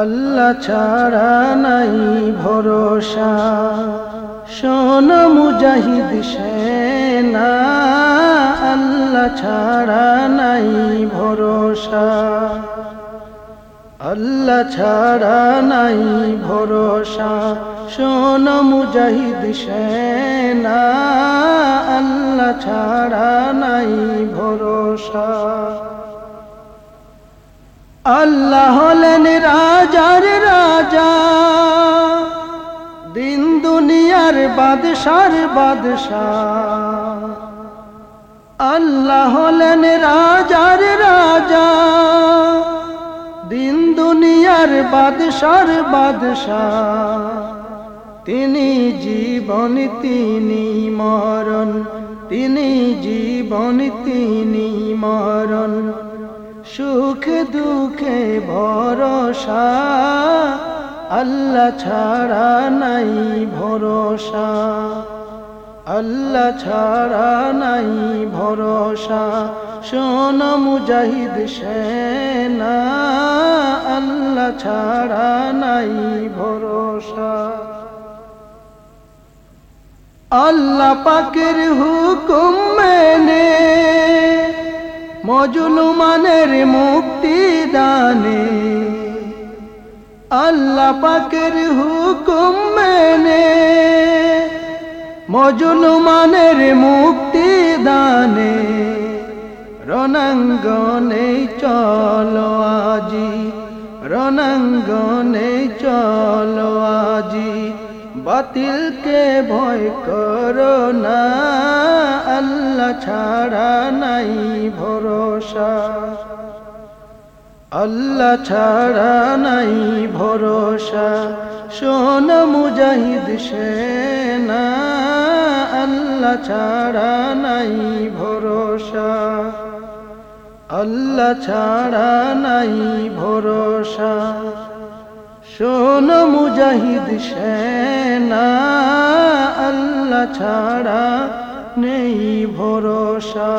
আল্লাহ ছাড়া নাই ভরসা। শোন মুজাহিদ সেনা আল্লাহ ছাড়া নাই ভরসা। আল্লাহ ছাড়া নাই ভরসা। শোন মুজাহিদ সেনা আল্লাহ ছাড়া নাই ভরসা। আল্লাহ হলেন রাজার রাজা। দিন দুনিয়ার বাদশার বাদশাহ। আল্লাহ হলেন রাজার রাজা। দিন দুনিয়ার বাদশার বাদশাহ। তিনি জীবন, তিনি মরণ। তিনি জীবন, তিনি মরণ। সুখ দুঃখে ভরসা, আল্লাহ ছাড়া নাই ভরসা। আল্লাহ ছাড়া নাই ভরসা। শোন মুজাহিদ সেনা, আল্লাহ ছাড়া নাই ভরসা। আল্লাহ পাকের হুকুম মজলুমানের মুক্তি দানে। আল্লাহ পাকের হুকুম মেনে। মজলুমানের মুক্তি দানে। রণাঙ্গনে চলো আজি, রণাঙ্গনে চলো আজি। বাতিলকে ভয় করো না। আল্লাহ ছাড়া নাই ভরসা। আল্লাহ ছাড়া নাই ভরসা। শোন মুজাহিদ সেনা আল্লাহ ছাড়া নাই ভরসা। আল্লাহ ছাড়া নাই ভরসা। শোন মুজাহিদ সেনা আল্লাহ ছাড়া নেই ভরসা।